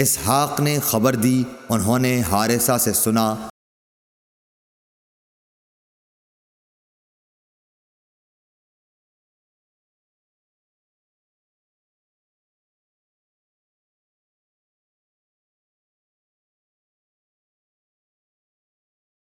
اسحاق نے خبر دی انہوں نے حارثہ سے سنا